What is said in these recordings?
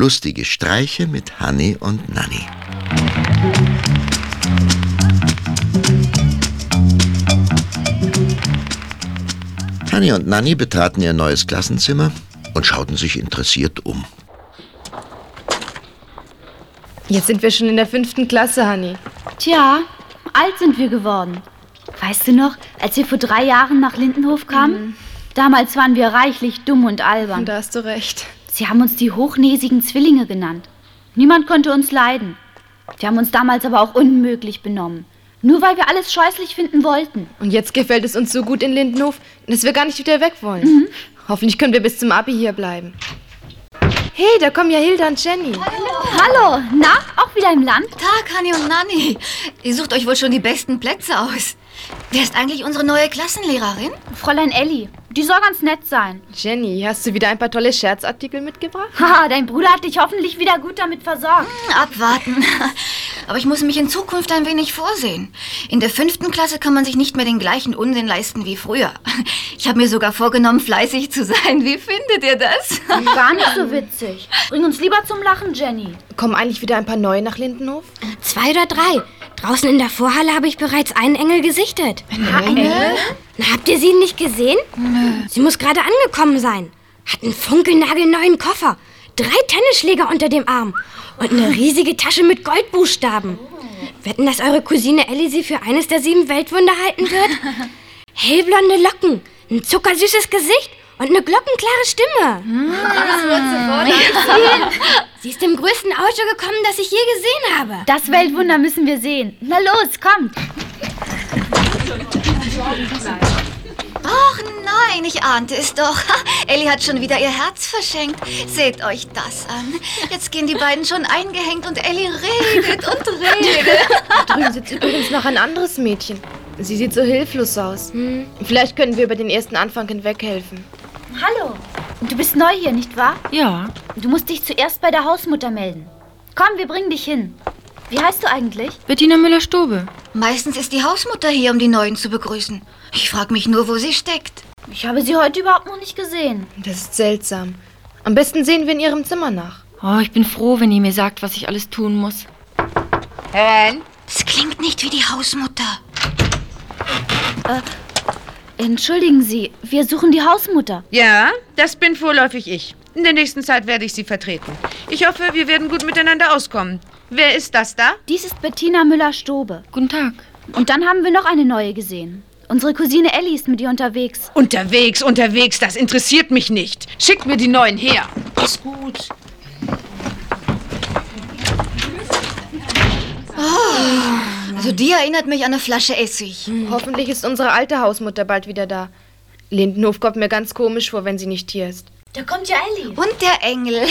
Lustige Streiche mit Hanni und Nanni. Hanni und Nanni betraten ihr neues Klassenzimmer und schauten sich interessiert um. Jetzt sind wir schon in der fünften Klasse, Hanni. Tja, alt sind wir geworden. Weißt du noch, als wir vor drei Jahren nach Lindenhof kamen? Mhm. Damals waren wir reichlich dumm und albern. Da hast du recht. Sie haben uns die hochnäsigen Zwillinge genannt. Niemand konnte uns leiden. Wir haben uns damals aber auch unmöglich benommen. Nur weil wir alles scheußlich finden wollten. Und jetzt gefällt es uns so gut in Lindenhof, dass wir gar nicht wieder weg wollen. Mhm. Hoffentlich können wir bis zum Abi hier bleiben. Hey, da kommen ja Hilda und Jenny. Hallo. Hallo. Na, auch wieder im Land? Tag, Hanni und Nanni. Ihr sucht euch wohl schon die besten Plätze aus. Wer ist eigentlich unsere neue Klassenlehrerin? Fräulein Elli. Die soll ganz nett sein. Jenny, hast du wieder ein paar tolle Scherzartikel mitgebracht? Haha, dein Bruder hat dich hoffentlich wieder gut damit versorgt. Hm, abwarten. Aber ich muss mich in Zukunft ein wenig vorsehen. In der fünften Klasse kann man sich nicht mehr den gleichen Unsinn leisten wie früher. Ich habe mir sogar vorgenommen, fleißig zu sein. Wie findet ihr das? Gar nicht so witzig. Bring uns lieber zum Lachen, Jenny. Kommen eigentlich wieder ein paar neue nach Lindenhof? Zwei oder drei. Draußen in der Vorhalle habe ich bereits einen Engel gesichtet. Ein Engel? Na, habt ihr sie nicht gesehen? Nö. Sie muss gerade angekommen sein. Hat einen funkelnagelneuen Koffer, drei Tennisschläger unter dem Arm und eine riesige Tasche mit Goldbuchstaben. Wetten, dass eure Cousine Ellie sie für eines der sieben Weltwunder halten wird? Hellblonde Locken, ein zuckersüßes Gesicht und eine glockenklare Stimme. Das wird sofort Sie ist im größten Auto gekommen, das ich je gesehen habe. Das Weltwunder müssen wir sehen. Na los, kommt. Ach nein, ich ahnte es doch. Ellie hat schon wieder ihr Herz verschenkt. Seht euch das an. Jetzt gehen die beiden schon eingehängt und Ellie redet und redet. Da drüben sitzt übrigens noch ein anderes Mädchen. Sie sieht so hilflos aus. Hm. Vielleicht können wir über den ersten Anfang hinweg helfen. Hallo. Du bist neu hier, nicht wahr? Ja. Du musst dich zuerst bei der Hausmutter melden. Komm, wir bringen dich hin. Wie heißt du eigentlich? Bettina Müller-Stobe. Meistens ist die Hausmutter hier, um die Neuen zu begrüßen. Ich frage mich nur, wo sie steckt. Ich habe sie heute überhaupt noch nicht gesehen. Das ist seltsam. Am besten sehen wir in ihrem Zimmer nach. Oh, ich bin froh, wenn ihr mir sagt, was ich alles tun muss. Herein. Das klingt nicht wie die Hausmutter. Äh, Entschuldigen Sie, wir suchen die Hausmutter. Ja, das bin vorläufig ich. In der nächsten Zeit werde ich Sie vertreten. Ich hoffe, wir werden gut miteinander auskommen. Wer ist das da? Dies ist Bettina Müller-Stobe. Guten Tag. Und dann haben wir noch eine neue gesehen. Unsere Cousine Ellie ist mit ihr unterwegs. Unterwegs, unterwegs, das interessiert mich nicht. Schickt mir die neuen her. Ist gut. Oh. Also die erinnert mich an eine Flasche Essig. Hm. Hoffentlich ist unsere alte Hausmutter bald wieder da. Lindenhof kommt mir ganz komisch vor, wenn sie nicht hier ist. Da kommt ja Ellie. Und der Engel. hey,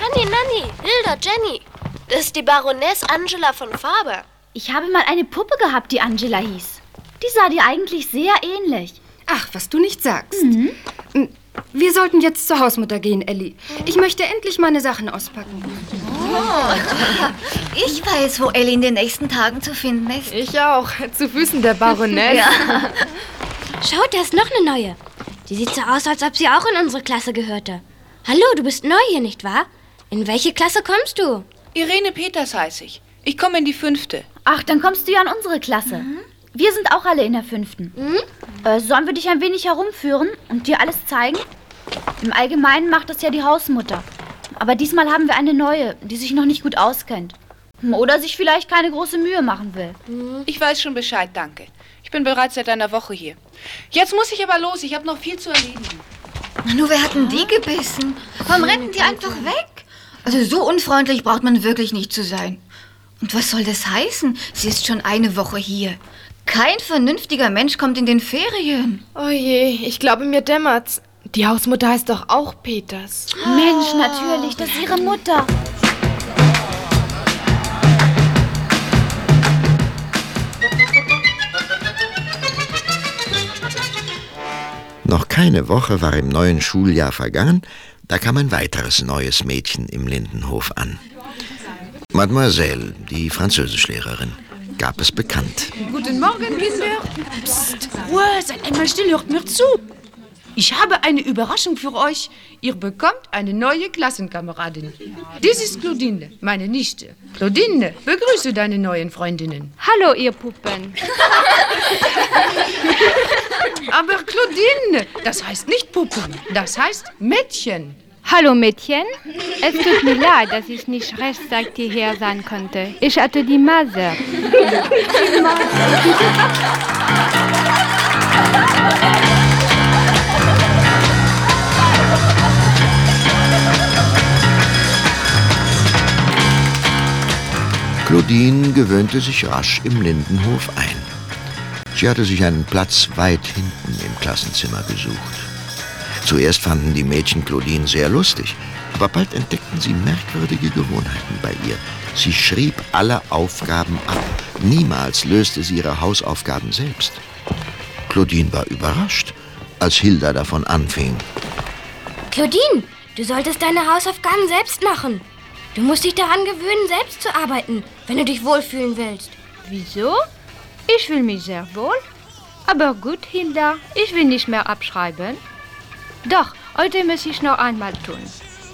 Hanni, Nanni, Hilda, Jenny. Das ist die Baroness Angela von Faber. Ich habe mal eine Puppe gehabt, die Angela hieß. Die sah dir eigentlich sehr ähnlich. Ach, was du nicht sagst. Mhm. Hm, wir sollten jetzt zur Hausmutter gehen, Ellie. Ich möchte endlich meine Sachen auspacken. Oh, ich weiß, wo Ellie in den nächsten Tagen zu finden ist. Ich auch. Zu Füßen der Baroness. ja. Schaut, da ist noch eine neue. Die sieht so aus, als ob sie auch in unsere Klasse gehörte. Hallo, du bist neu hier, nicht wahr? In welche Klasse kommst du? Irene Peters heiße ich. Ich komme in die fünfte. Ach, dann kommst du ja in unsere Klasse. Mhm. Wir sind auch alle in der fünften. Mhm. Äh, sollen wir dich ein wenig herumführen und dir alles zeigen? Im Allgemeinen macht das ja die Hausmutter. Aber diesmal haben wir eine neue, die sich noch nicht gut auskennt. Oder sich vielleicht keine große Mühe machen will. Mhm. Ich weiß schon Bescheid, danke. Ich bin bereits seit einer Woche hier. Jetzt muss ich aber los, ich habe noch viel zu erledigen. Nur wer hat denn die gebissen? Warum rennen die einfach weg? Also so unfreundlich braucht man wirklich nicht zu sein. Und was soll das heißen? Sie ist schon eine Woche hier. Kein vernünftiger Mensch kommt in den Ferien. Oh je, ich glaube, mir dämmert's. Die Hausmutter heißt doch auch Peters. Mensch, natürlich, das ist ihre Mutter. Noch keine Woche war im neuen Schuljahr vergangen, da kam ein weiteres neues Mädchen im Lindenhof an. Mademoiselle, die Französischlehrerin, gab es bekannt. Guten Morgen, Kinder. Psst, Ruhe, seid einmal still, hört mir zu. Ich habe eine Überraschung für euch. Ihr bekommt eine neue Klassenkameradin. Dies ist Claudine, meine Nichte. Claudine, begrüße deine neuen Freundinnen. Hallo, ihr Puppen. Aber Claudine, das heißt nicht Puppen, das heißt Mädchen. Hallo Mädchen. Es tut mir leid, dass ich nicht rechtzeitig hierher sein konnte. Ich hatte die Masern. Claudine gewöhnte sich rasch im Lindenhof ein. Sie hatte sich einen Platz weit hinten im Klassenzimmer gesucht. Zuerst fanden die Mädchen Claudine sehr lustig, aber bald entdeckten sie merkwürdige Gewohnheiten bei ihr. Sie schrieb alle Aufgaben ab. Niemals löste sie ihre Hausaufgaben selbst. Claudine war überrascht, als Hilda davon anfing. Claudine, du solltest deine Hausaufgaben selbst machen. Du musst dich daran gewöhnen, selbst zu arbeiten, wenn du dich wohlfühlen willst. Wieso? Ich fühle mich sehr wohl. Aber gut, Hilda, ich will nicht mehr abschreiben. Doch, heute muss ich noch einmal tun.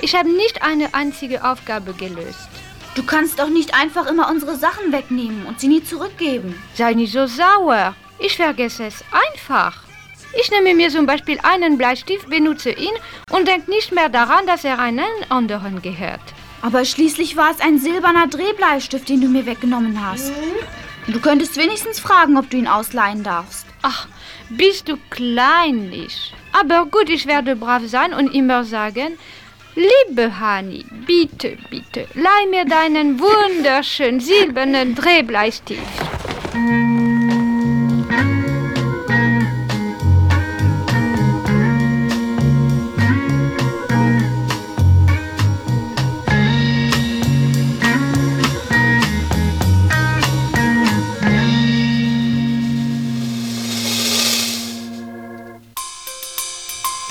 Ich habe nicht eine einzige Aufgabe gelöst. Du kannst doch nicht einfach immer unsere Sachen wegnehmen und sie nie zurückgeben. Sei nicht so sauer. Ich vergesse es einfach. Ich nehme mir zum Beispiel einen Bleistift, benutze ihn und denke nicht mehr daran, dass er einen anderen gehört. Aber schließlich war es ein silberner Drehbleistift, den du mir weggenommen hast. Du könntest wenigstens fragen, ob du ihn ausleihen darfst. Ach, bist du kleinlich. Aber gut, ich werde brav sein und immer sagen, liebe Hani, bitte, bitte, leih mir deinen wunderschönen silbernen Drehbleistift.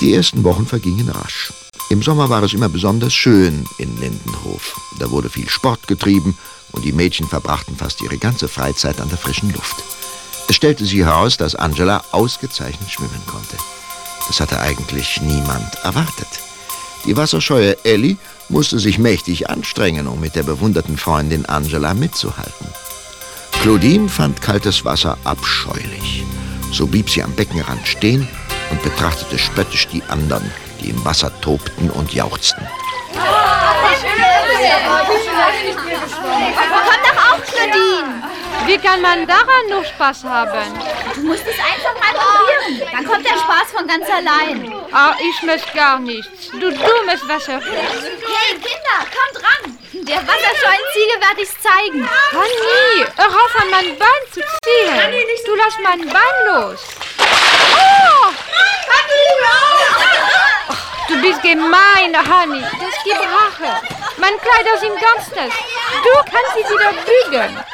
Die ersten Wochen vergingen rasch. Im Sommer war es immer besonders schön in Lindenhof. Da wurde viel Sport getrieben und die Mädchen verbrachten fast ihre ganze Freizeit an der frischen Luft. Es stellte sich heraus, dass Angela ausgezeichnet schwimmen konnte. Das hatte eigentlich niemand erwartet. Die wasserscheue Ellie musste sich mächtig anstrengen, um mit der bewunderten Freundin Angela mitzuhalten. Claudine fand kaltes Wasser abscheulich. So blieb sie am Beckenrand stehen und betrachtete spöttisch die anderen, die im Wasser tobten und jauchzten. Komm doch auf, Claudine! Wie kann man daran noch Spaß haben? Du musst es einfach mal probieren. Dann kommt der Spaß von ganz allein. Ah, ich möchte gar nichts. Du dummes Wasser. Hey, Kinder, kommt ran! Der Wasserscheunenziege werde ich's zeigen. Honey, hör auf an mein Bein zu ziehen. Du lass mein Bein los. Oh! Ach, du bist gemein, Honey. Das gibt Rache. Mein Kleider sind ganz nass. Du kannst sie wieder bügeln.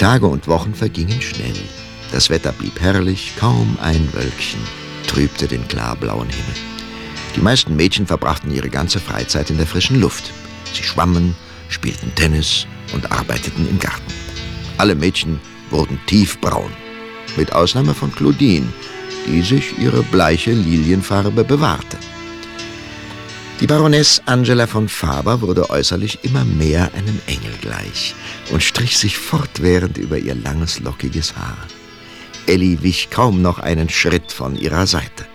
Tage und Wochen vergingen schnell. Das Wetter blieb herrlich, kaum ein Wölkchen trübte den klarblauen Himmel. Die meisten Mädchen verbrachten ihre ganze Freizeit in der frischen Luft. Sie schwammen, spielten Tennis und arbeiteten im Garten. Alle Mädchen wurden tiefbraun, mit Ausnahme von Claudine, die sich ihre bleiche Lilienfarbe bewahrte. Die Baroness Angela von Faber wurde äußerlich immer mehr einem Engel gleich und strich sich fortwährend über ihr langes, lockiges Haar. Ellie wich kaum noch einen Schritt von ihrer Seite.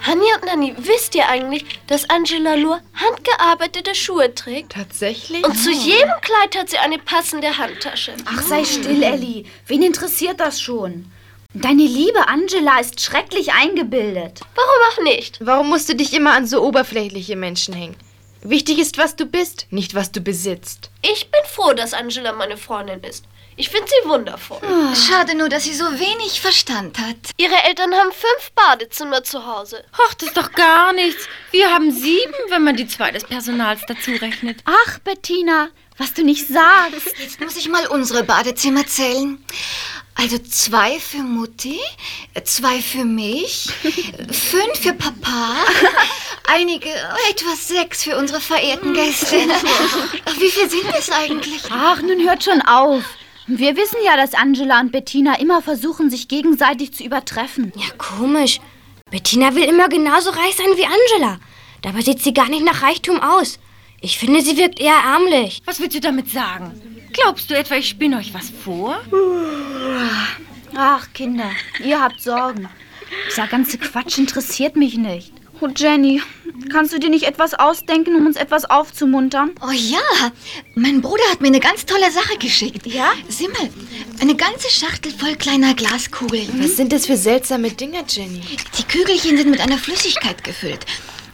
Hanni und Nanni, wisst ihr eigentlich, dass Angela nur handgearbeitete Schuhe trägt? Tatsächlich? Und zu jedem Kleid hat sie eine passende Handtasche. Ach, sei still, Ellie. Wen interessiert das schon? Deine liebe Angela ist schrecklich eingebildet. Warum auch nicht? Warum musst du dich immer an so oberflächliche Menschen hängen? Wichtig ist, was du bist, nicht was du besitzt. Ich bin froh, dass Angela meine Freundin ist. Ich finde sie wundervoll. Oh, schade nur, dass sie so wenig Verstand hat. Ihre Eltern haben fünf Badezimmer zu Hause. Ach, das ist doch gar nichts. Wir haben sieben, wenn man die zwei des Personals dazu rechnet. Ach, Bettina, was du nicht sagst. Jetzt muss ich mal unsere Badezimmer zählen. Also zwei für Mutti, zwei für mich, fünf für Papa, einige, etwa sechs für unsere verehrten Gäste. Wie viel sind es eigentlich? Ach, nun hört schon auf. Wir wissen ja, dass Angela und Bettina immer versuchen, sich gegenseitig zu übertreffen. Ja, komisch. Bettina will immer genauso reich sein wie Angela. Dabei sieht sie gar nicht nach Reichtum aus. Ich finde, sie wirkt eher ärmlich. Was willst du damit sagen? Glaubst du etwa, ich spinne euch was vor? Ach, Kinder, ihr habt Sorgen. Dieser ganze Quatsch interessiert mich nicht. Oh, Jenny, kannst du dir nicht etwas ausdenken, um uns etwas aufzumuntern? Oh ja, mein Bruder hat mir eine ganz tolle Sache geschickt. Ja? Sieh mal, eine ganze Schachtel voll kleiner Glaskugeln. Was sind das für seltsame Dinge, Jenny? Die Kügelchen sind mit einer Flüssigkeit gefüllt.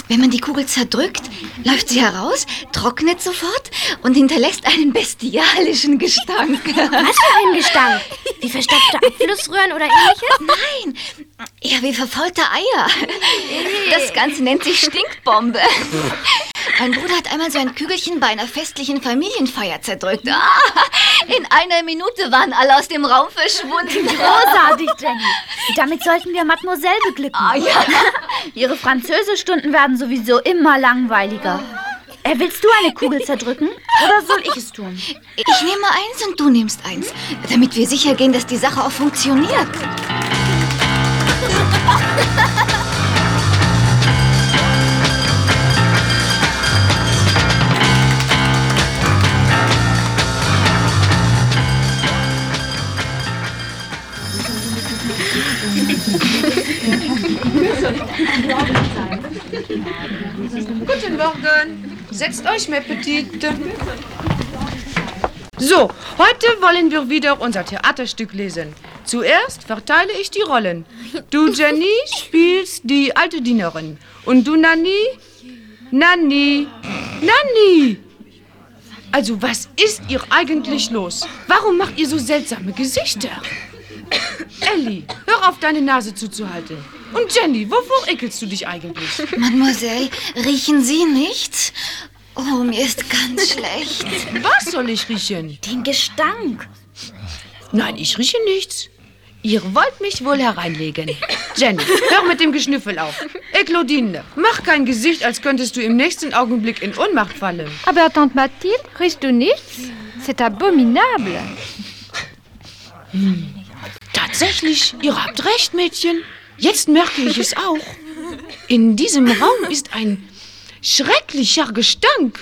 Wenn man die Kugel zerdrückt, läuft sie heraus, trocknet sofort und hinterlässt einen bestialischen Gestank. Was für ein Gestank? Wie verstopfte Abflussröhren oder ähnliches? Nein, eher wie verfaulte Eier. Das Ganze nennt sich Stinkbombe. Mein Bruder hat einmal so ein Kügelchen bei einer festlichen Familienfeier zerdrückt. Ah, in einer Minute waren alle aus dem Raum verschwunden. Großartig, Jenny. Damit sollten wir Mademoiselle beglücken. Ah, ja. Ihre Französischstunden werden sowieso immer langweiliger. Äh, willst du eine Kugel zerdrücken? Oder soll ich es tun? Ich nehme eins und du nimmst eins, damit wir sicher gehen, dass die Sache auch funktioniert. Guten Morgen. Setzt euch, mes Petite. So, heute wollen wir wieder unser Theaterstück lesen. Zuerst verteile ich die Rollen. Du, Jenny, spielst die alte Dienerin. Und du, Nanny? Nanny. Nanny! Also, was ist ihr eigentlich los? Warum macht ihr so seltsame Gesichter? Ellie, hör auf, deine Nase zuzuhalten. Und Jenny, wovor ekelst du dich eigentlich? Mademoiselle, riechen Sie nichts? Oh, mir ist ganz schlecht. Was soll ich riechen? Den Gestank. Nein, ich rieche nichts. Ihr wollt mich wohl hereinlegen. Jenny, hör mit dem Geschnüffel auf. Ey, Claudine, mach kein Gesicht, als könntest du im nächsten Augenblick in Ohnmacht fallen. Aber Tante Mathilde, riechst du nichts? C'est abominable. Hm. Tatsächlich, ihr habt recht, Mädchen. Jetzt merke ich es auch. In diesem Raum ist ein schrecklicher Gestank.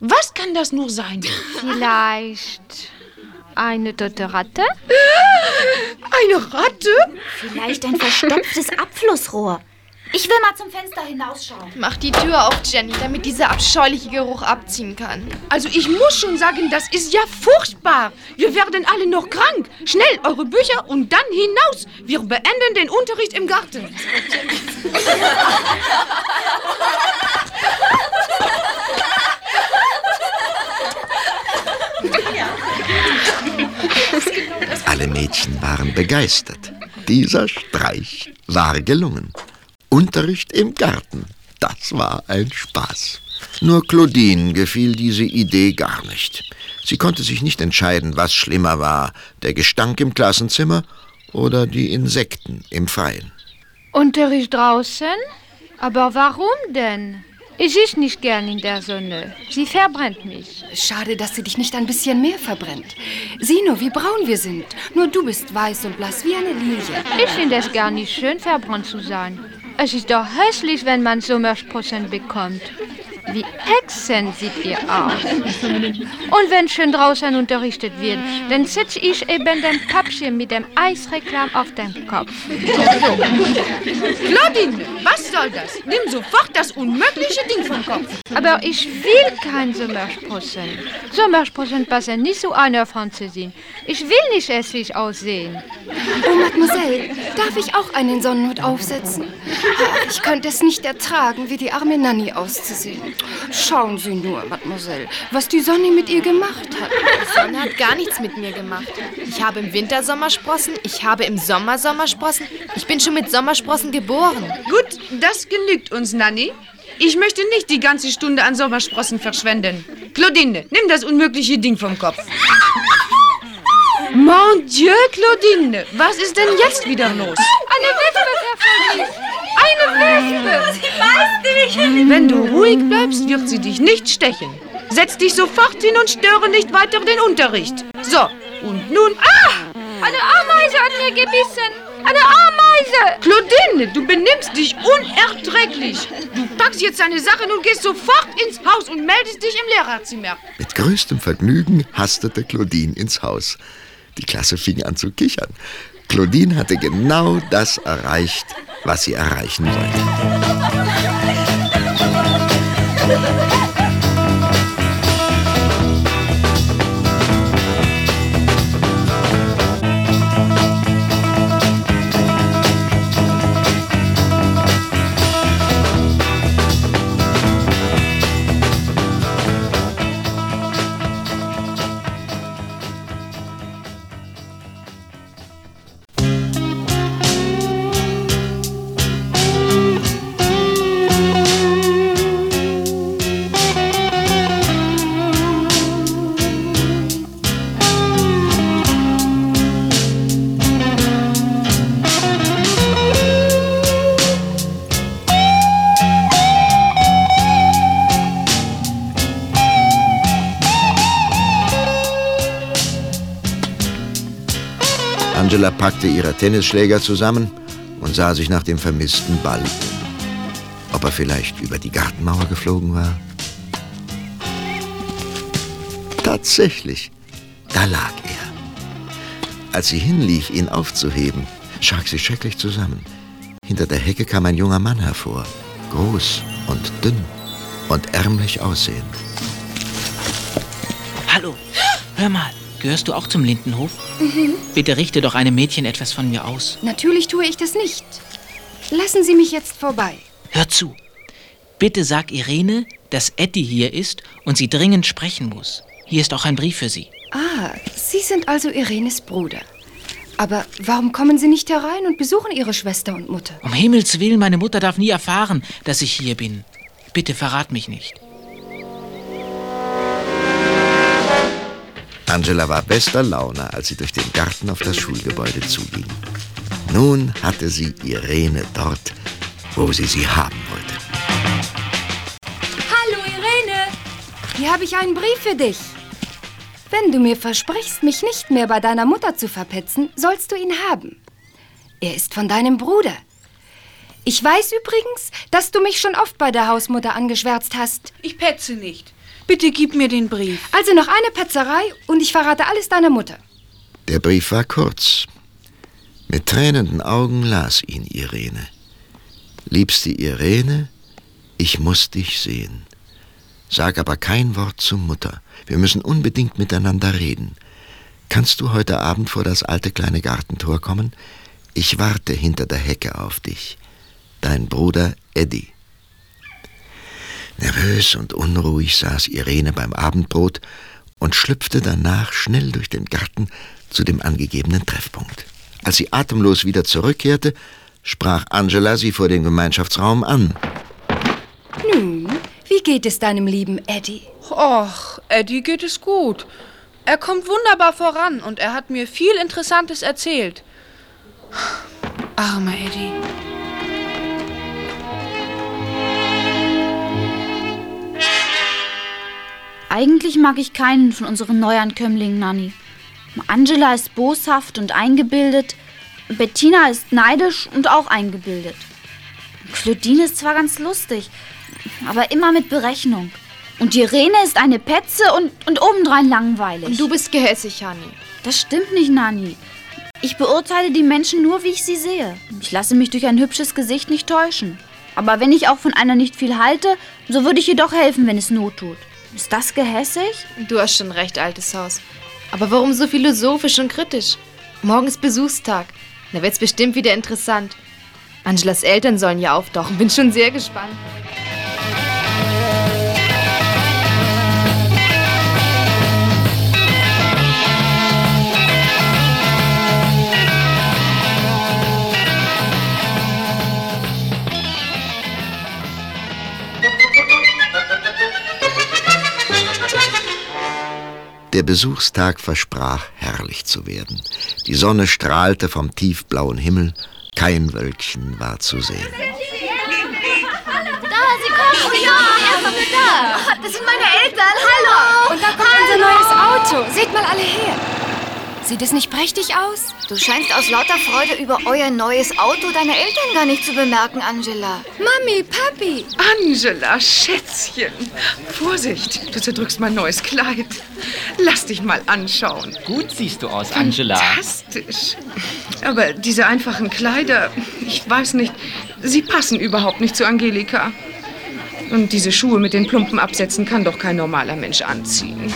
Was kann das nur sein? Vielleicht eine tote Ratte? Eine Ratte? Vielleicht ein verstopftes Abflussrohr. Ich will mal zum Fenster hinausschauen. Mach die Tür auf, Jenny, damit dieser abscheuliche Geruch abziehen kann. Also ich muss schon sagen, das ist ja furchtbar. Wir werden alle noch krank. Schnell, eure Bücher und dann hinaus. Wir beenden den Unterricht im Garten. Alle Mädchen waren begeistert. Dieser Streich war gelungen. Unterricht im Garten, das war ein Spaß. Nur Claudine gefiel diese Idee gar nicht. Sie konnte sich nicht entscheiden, was schlimmer war, der Gestank im Klassenzimmer oder die Insekten im Freien. Unterricht draußen? Aber warum denn? Ich ist nicht gern in der Sonne. Sie verbrennt mich. Schade, dass sie dich nicht ein bisschen mehr verbrennt. Sieh nur, wie braun wir sind. Nur du bist weiß und blass wie eine Lilie. Ich finde es gar nicht schön, verbrannt zu sein. Es ist doch hässlich, wenn man Sommersprossen bekommt. Wie Hexen sieht ihr aus. Und wenn schön draußen unterrichtet wird, dann setze ich eben den Pappchen mit dem Eisreklam auf den Kopf. Claudine, was soll das? Nimm sofort das unmögliche Ding vom Kopf. Aber ich will kein Sommersprossen. Sommersprossen passen nicht zu einer Französin. Ich will nicht hässlich aussehen. Oh, Mademoiselle, darf ich auch einen Sonnenhut aufsetzen? Ich könnte es nicht ertragen, wie die arme Nanny auszusehen. Schauen Sie nur, Mademoiselle, was die Sonne mit ihr gemacht hat. Die Sonne hat gar nichts mit mir gemacht. Ich habe im Winter Sommersprossen, ich habe im Sommer Sommersprossen. Ich bin schon mit Sommersprossen geboren. Gut, das genügt uns, Nanny. Ich möchte nicht die ganze Stunde an Sommersprossen verschwenden. Claudine, nimm das unmögliche Ding vom Kopf. Mon Dieu, Claudine, was ist denn jetzt wieder los? Eine Wespe verfolgt Wenn du ruhig bleibst, wird sie dich nicht stechen. Setz dich sofort hin und störe nicht weiter den Unterricht. So, und nun... Ah! Eine Ameise hat mir gebissen! Eine Ameise! Claudine, du benimmst dich unerträglich. Du packst jetzt deine Sachen und gehst sofort ins Haus und meldest dich im Lehrerzimmer. Mit größtem Vergnügen hastete Claudine ins Haus. Die Klasse fing an zu kichern. Claudine hatte genau das erreicht, was sie erreichen wollte. Angela packte ihre Tennisschläger zusammen und sah sich nach dem vermissten Ball um. Ob er vielleicht über die Gartenmauer geflogen war? Tatsächlich, da lag er. Als sie hinlief, ihn aufzuheben, schrak sie schrecklich zusammen. Hinter der Hecke kam ein junger Mann hervor, groß und dünn und ärmlich aussehend. Hallo, hör mal, gehörst du auch zum Lindenhof? Mhm. Bitte richte doch einem Mädchen etwas von mir aus. Natürlich tue ich das nicht. Lassen Sie mich jetzt vorbei. Hör zu. Bitte sag Irene, dass Etty hier ist und sie dringend sprechen muss. Hier ist auch ein Brief für sie. Ah, Sie sind also Irenes Bruder. Aber warum kommen Sie nicht herein und besuchen Ihre Schwester und Mutter? Um Himmels Willen, meine Mutter darf nie erfahren, dass ich hier bin. Bitte verrat mich nicht. Angela war bester Laune, als sie durch den Garten auf das Schulgebäude zuging. Nun hatte sie Irene dort, wo sie sie haben wollte. Hallo, Irene. Hier habe ich einen Brief für dich. Wenn du mir versprichst, mich nicht mehr bei deiner Mutter zu verpetzen, sollst du ihn haben. Er ist von deinem Bruder. Ich weiß übrigens, dass du mich schon oft bei der Hausmutter angeschwärzt hast. Ich petze nicht. Bitte gib mir den Brief. Also noch eine Petzerei und ich verrate alles deiner Mutter. Der Brief war kurz. Mit tränenden Augen las ihn Irene. Liebste Irene, ich muss dich sehen. Sag aber kein Wort zur Mutter. Wir müssen unbedingt miteinander reden. Kannst du heute Abend vor das alte kleine Gartentor kommen? Ich warte hinter der Hecke auf dich. Dein Bruder Eddie. Nervös und unruhig saß Irene beim Abendbrot und schlüpfte danach schnell durch den Garten zu dem angegebenen Treffpunkt. Als sie atemlos wieder zurückkehrte, sprach Angela sie vor dem Gemeinschaftsraum an. Nun, wie geht es deinem lieben Eddie? Och, Eddie geht es gut. Er kommt wunderbar voran und er hat mir viel Interessantes erzählt. Armer Eddie. Eigentlich mag ich keinen von unseren Neuankömmlingen, Nanny. Angela ist boshaft und eingebildet. Bettina ist neidisch und auch eingebildet. Claudine ist zwar ganz lustig, aber immer mit Berechnung. Und Irene ist eine Petze und, und obendrein langweilig. Und du bist gehässig, Hanni. Das stimmt nicht, Nanny. Ich beurteile die Menschen nur, wie ich sie sehe. Ich lasse mich durch ein hübsches Gesicht nicht täuschen. Aber wenn ich auch von einer nicht viel halte, so würde ich ihr doch helfen, wenn es Not tut. Ist das gehässig? Du hast schon recht, altes Haus. Aber warum so philosophisch und kritisch? Morgen ist Besuchstag. Da wird's bestimmt wieder interessant. Angelas Eltern sollen ja auftauchen. Bin schon sehr gespannt. Der Besuchstag versprach herrlich zu werden. Die Sonne strahlte vom tiefblauen Himmel, kein Wölkchen war zu sehen. Da, sie kommen. Oh ja, da. Das sind meine Eltern. Hallo. Und da kommt unser neues Auto. Seht mal alle her. Sieht es nicht prächtig aus? Du scheinst aus lauter Freude über euer neues Auto deine Eltern gar nicht zu bemerken, Angela. Mami, Papi. Angela, Schätzchen. Vorsicht, du zerdrückst mein neues Kleid. Lass dich mal anschauen. Gut siehst du aus, Angela. Fantastisch. Aber diese einfachen Kleider, ich weiß nicht, sie passen überhaupt nicht zu Angelika. Und diese Schuhe mit den plumpen Absätzen kann doch kein normaler Mensch anziehen.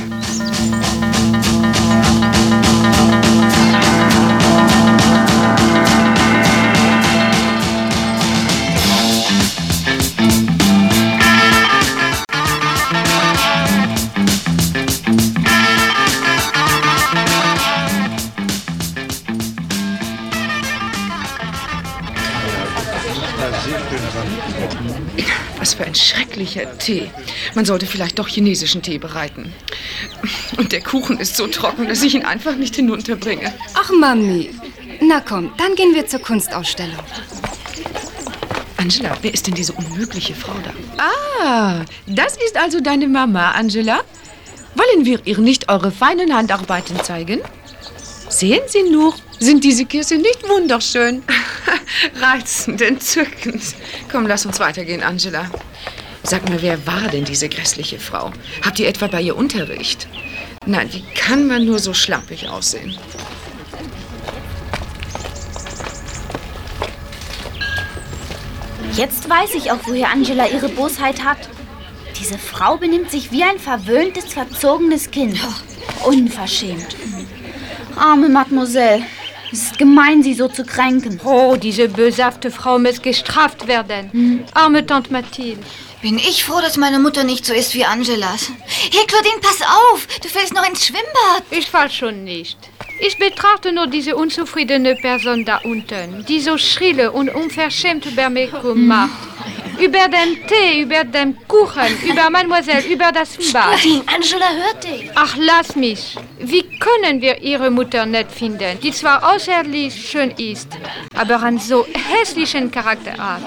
Was für ein schrecklicher Tee. Man sollte vielleicht doch chinesischen Tee bereiten. Und der Kuchen ist so trocken, dass ich ihn einfach nicht hinunterbringe. Ach, Mami. Na komm, dann gehen wir zur Kunstausstellung. Angela, wer ist denn diese unmögliche Frau da? Ah, das ist also deine Mama, Angela. Wollen wir ihr nicht eure feinen Handarbeiten zeigen? Sehen Sie nur, sind diese Kirschen nicht wunderschön? Reizend, entzückend. Komm, lass uns weitergehen, Angela. Sag mal, wer war denn diese grässliche Frau? Habt ihr etwa bei ihr Unterricht? Nein, wie kann man nur so schlampig aussehen? Jetzt weiß ich auch, woher Angela ihre Bosheit hat. Diese Frau benimmt sich wie ein verwöhntes, verzogenes Kind. Unverschämt. Arme Mademoiselle. Es ist gemein, sie so zu kränken. Oh, diese böshafte Frau muss gestraft werden. Arme Tante Mathilde. Bin ich froh, dass meine Mutter nicht so ist wie Angelas. Hey, Claudine, pass auf! Du fällst noch ins Schwimmbad. Ich fall schon nicht. Ich betrachte nur diese unzufriedene Person da unten, die so schrille und unverschämt über mich macht. Über den Tee, über den Kuchen, über Mademoiselle, über das Bad. Claudine, Angela hört dich. Ach, lass mich. Wie können wir ihre Mutter nett finden, die zwar außerlich schön ist, aber einen so hässlichen Charakter hat?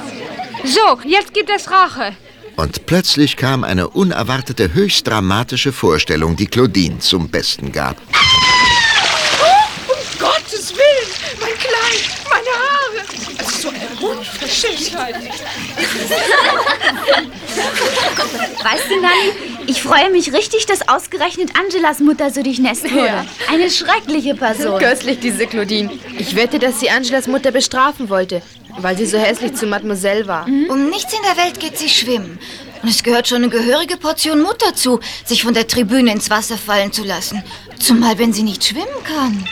So, jetzt gibt es Rache. Und plötzlich kam eine unerwartete, höchst dramatische Vorstellung, die Claudine zum Besten gab. Um Gottes Willen! Mein Kleid, meine Haare! Das ist so Unverschämtheit. Weißt du, Nanni, ich freue mich richtig, dass ausgerechnet Angelas Mutter so durchnässt wurde. Ja. Eine schreckliche Person. Köstlich, diese Claudine. Ich wette, dass sie Angelas Mutter bestrafen wollte, weil sie so hässlich zu Mademoiselle war. Um nichts in der Welt geht sie schwimmen. Und es gehört schon eine gehörige Portion Mut dazu, sich von der Tribüne ins Wasser fallen zu lassen. Zumal, wenn sie nicht schwimmen kann.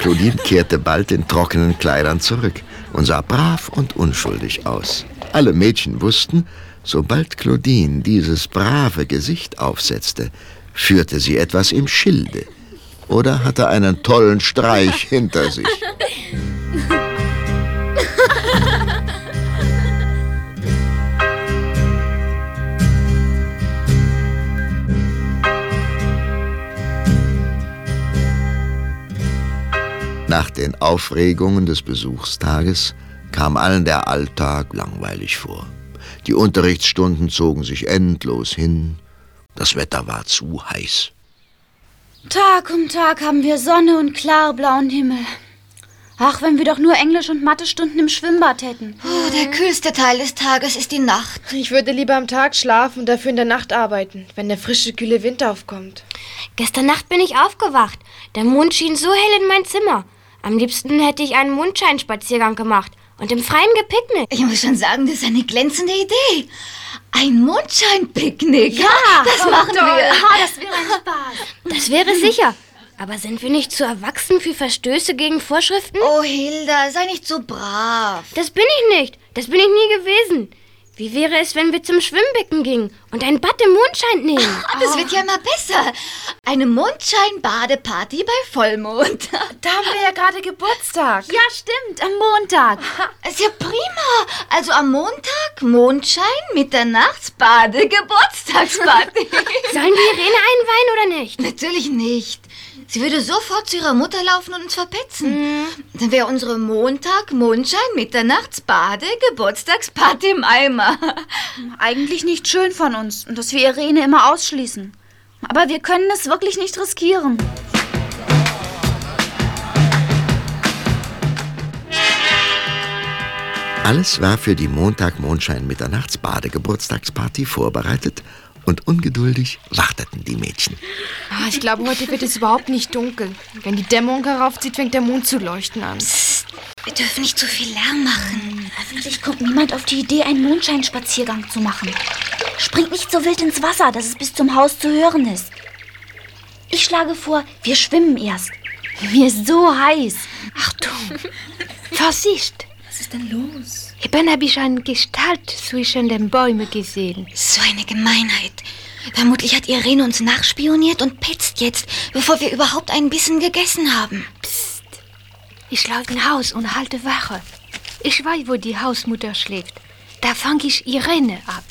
Claudine kehrte bald in trockenen Kleidern zurück und sah brav und unschuldig aus. Alle Mädchen wussten, sobald Claudine dieses brave Gesicht aufsetzte, führte sie etwas im Schilde oder hatte einen tollen Streich hinter sich. Nach den Aufregungen des Besuchstages kam allen der Alltag langweilig vor. Die Unterrichtsstunden zogen sich endlos hin. Das Wetter war zu heiß. Tag um Tag haben wir Sonne und klarblauen Himmel. Ach, wenn wir doch nur Englisch- und Mathestunden im Schwimmbad hätten. Oh, der kühlste Teil des Tages ist die Nacht. Ich würde lieber am Tag schlafen und dafür in der Nacht arbeiten, wenn der frische, kühle Wind aufkommt. Gestern Nacht bin ich aufgewacht. Der Mond schien so hell in mein Zimmer. Am liebsten hätte ich einen Mondscheinspaziergang gemacht und im Freien gepicknickt. Ich muss schon sagen, das ist eine glänzende Idee. Ein Mondscheinpicknick. Ja, das oh, machen toll. wir. Ah, das wäre ein Spaß. Das wäre sicher. Aber sind wir nicht zu erwachsen für Verstöße gegen Vorschriften? Oh, Hilda, sei nicht so brav. Das bin ich nicht. Das bin ich nie gewesen. Wie wäre es, wenn wir zum Schwimmbecken gingen und ein Bad im Mondschein nehmen? Das wird ja immer besser. Eine Mondschein-Badeparty bei Vollmond. Da haben wir ja gerade Geburtstag. Ja, stimmt, am Montag. Ist ja prima. Also am Montag Mondschein, Mitternachtsbade, Geburtstagsparty. Sollen wir Irene einweihen oder nicht? Natürlich nicht. Sie würde sofort zu ihrer Mutter laufen und uns verpetzen. Dann wäre unsere Montag, Mondschein, Mitternachtsbade, Geburtstagsparty im Eimer. Eigentlich nicht schön von uns, dass wir Irene immer ausschließen. Aber wir können es wirklich nicht riskieren. Alles war für die Montag-Mondschein-Mitternachtsbade-Geburtstagsparty vorbereitet und ungeduldig warteten die Mädchen. Ah, ich glaube, heute wird es überhaupt nicht dunkel. Wenn die Dämmerung heraufzieht, fängt der Mond zu leuchten an. Wir dürfen nicht zu viel Lärm machen. Hoffentlich kommt niemand auf die Idee, einen Mondscheinspaziergang zu machen. Springt nicht so wild ins Wasser, dass es bis zum Haus zu hören ist. Ich schlage vor, wir schwimmen erst. Mir ist so heiß. Achtung! Vorsicht! Was ist denn los? Eben habe ich eine Gestalt zwischen den Bäumen gesehen. So eine Gemeinheit. Vermutlich hat Irene uns nachspioniert und petzt jetzt, bevor wir überhaupt ein bisschen gegessen haben. Psst. Ich laufe ins Haus und halte Wache. Ich weiß, wo die Hausmutter schläft. Da fange ich Irene ab.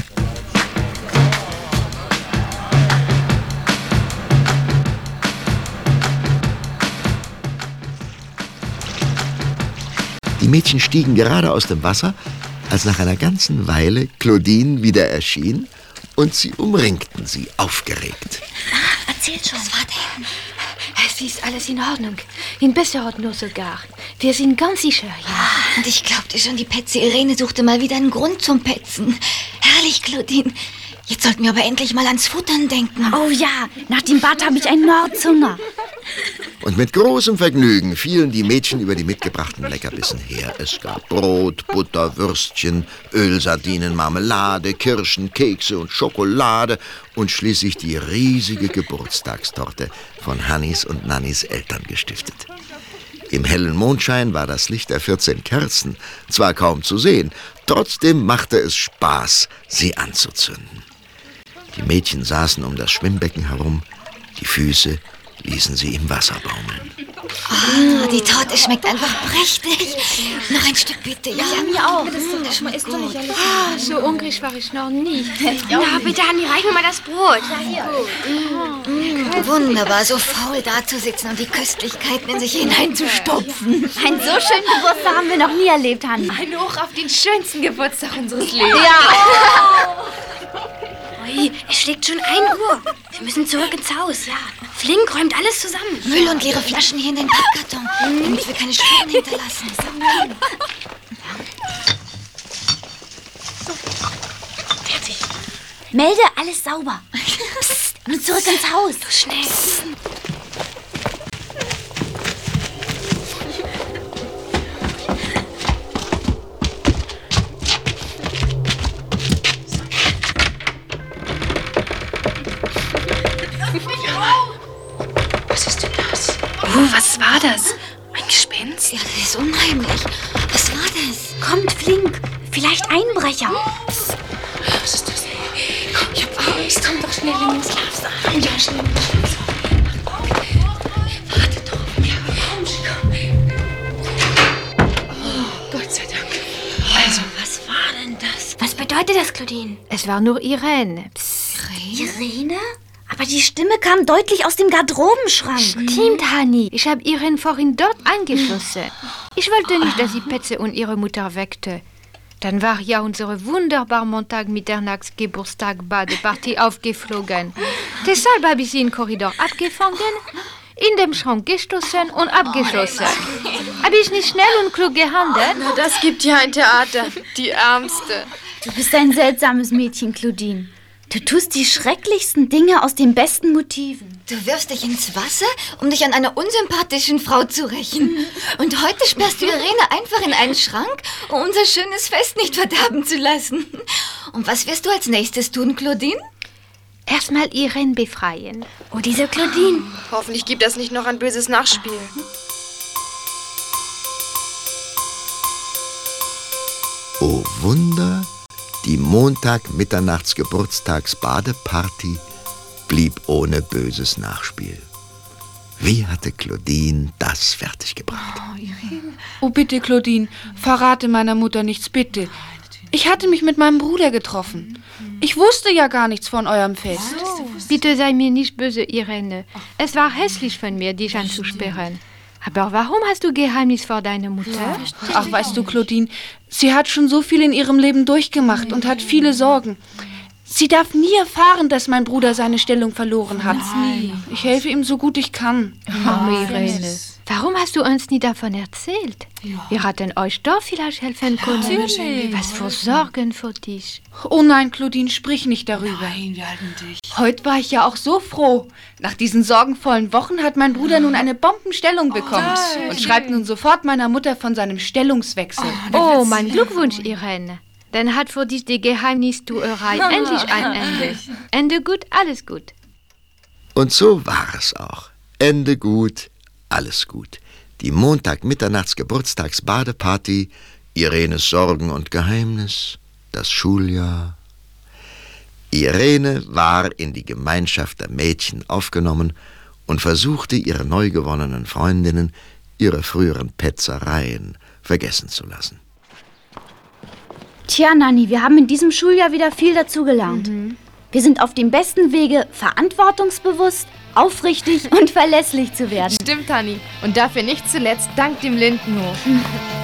Mädchen stiegen gerade aus dem Wasser, als nach einer ganzen Weile Claudine wieder erschien und sie umringten sie aufgeregt. Erzählt schon. Was war denn? Es ist alles in Ordnung. In besser Ordnung sogar. Wir sind ganz sicher, ja. Und ich glaubte schon, die Petze Irene suchte mal wieder einen Grund zum Petzen. Herrlich, Claudine. Jetzt sollten wir aber endlich mal ans Futtern denken. Oh ja, nach dem Bad habe ich einen Mordshunger. Und mit großem Vergnügen fielen die Mädchen über die mitgebrachten Leckerbissen her. Es gab Brot, Butter, Würstchen, Ölsardinen, Marmelade, Kirschen, Kekse und Schokolade und schließlich die riesige Geburtstagstorte von Hannis und Nannis Eltern gestiftet. Im hellen Mondschein war das Licht der 14 Kerzen zwar kaum zu sehen, trotzdem machte es Spaß, sie anzuzünden. Die Mädchen saßen um das Schwimmbecken herum, die Füße ließen sie im Wasser baumeln. Ah, die Torte schmeckt einfach prächtig. Noch ein Stück bitte, ja? Ja, mir auch. Das schmeckt gut. Ah, so hungrig war ich noch nie. Na, bitte, Hanni, reich mir mal das Brot. Mm, wunderbar, so faul dazusitzen und die Köstlichkeiten in sich hineinzustopfen. Einen so schönen Geburtstag haben wir noch nie erlebt, Hanni. Ein Hoch auf den schönsten Geburtstag unseres Lebens. Ui, es schlägt schon 1 Uhr. Wir müssen zurück ins Haus, ja. Flink räumt alles zusammen. Müll und leere Flaschen hier in den Pappkarton, damit wir keine Spuren hinterlassen. Melde alles sauber. Psst, und zurück ins Haus. Schnell. Was war nur Irene. Irene? Aber die Stimme kam deutlich aus dem Garderobenschrank. Stimmt, Hanni. Ich habe Irene vorhin dort eingeschlossen. Ich wollte nicht, dass sie Petze und ihre Mutter weckte. Dann war ja unsere wunderbare Montag-Mitternachts-Geburtstag-Badeparty aufgeflogen. Deshalb habe ich sie im Korridor abgefangen, in dem Schrank gestoßen und abgeschlossen. Habe ich nicht schnell und klug gehandelt? Na, das gibt ja ein Theater. Die Ärmste. Du bist ein seltsames Mädchen, Claudine. Du tust die schrecklichsten Dinge aus den besten Motiven. Du wirfst dich ins Wasser, um dich an einer unsympathischen Frau zu rächen. Und heute sperrst du Irene einfach in einen Schrank, um unser schönes Fest nicht verderben zu lassen. Und was wirst du als nächstes tun, Claudine? Erstmal Irene befreien. Oh, diese Claudine. Hoffentlich gibt das nicht noch ein böses Nachspiel. O Wunder, Die Montag-Mitternachts-Geburtstags-Badeparty blieb ohne böses Nachspiel. Wie hatte Claudine das fertiggebracht? Oh, bitte, Claudine, verrate meiner Mutter nichts, bitte. Ich hatte mich mit meinem Bruder getroffen. Ich wusste ja gar nichts von eurem Fest. Bitte sei mir nicht böse, Irene. Es war hässlich von mir, dich anzusperren. Aber warum hast du Geheimnis vor deiner Mutter? Ach, weißt du, Claudine, sie hat schon so viel in ihrem Leben durchgemacht und hat viele Sorgen. Sie darf nie erfahren, dass mein Bruder seine Stellung verloren hat. Ich helfe ihm so gut ich kann. Arme Irene, warum hast du uns nie davon erzählt? Wir hatten euch doch vielleicht helfen können. Natürlich. Was für Sorgen für dich. Oh nein, Claudine, sprich nicht darüber. Nein, wir halten dich. Heute war ich ja auch so froh. Nach diesen sorgenvollen Wochen hat mein Bruder nun eine Bombenstellung bekommen und schreibt nun sofort meiner Mutter von seinem Stellungswechsel. Oh, mein Glückwunsch, Irene. Dann hat für dich die Geheimnistuerei endlich ein Ende. Ende gut, alles gut. Und so war es auch. Ende gut, alles gut. Die Montag-Mitternachts-Geburtstags-Badeparty, Irenes Sorgen und Geheimnis, das Schuljahr. Irene war in die Gemeinschaft der Mädchen aufgenommen und versuchte, ihre neu gewonnenen Freundinnen ihre früheren Petzereien vergessen zu lassen. Tja, Nanni, wir haben in diesem Schuljahr wieder viel dazugelernt. Wir sind auf dem besten Wege, verantwortungsbewusst, aufrichtig und verlässlich zu werden. Stimmt, Hanni. Und dafür nicht zuletzt dank dem Lindenhof.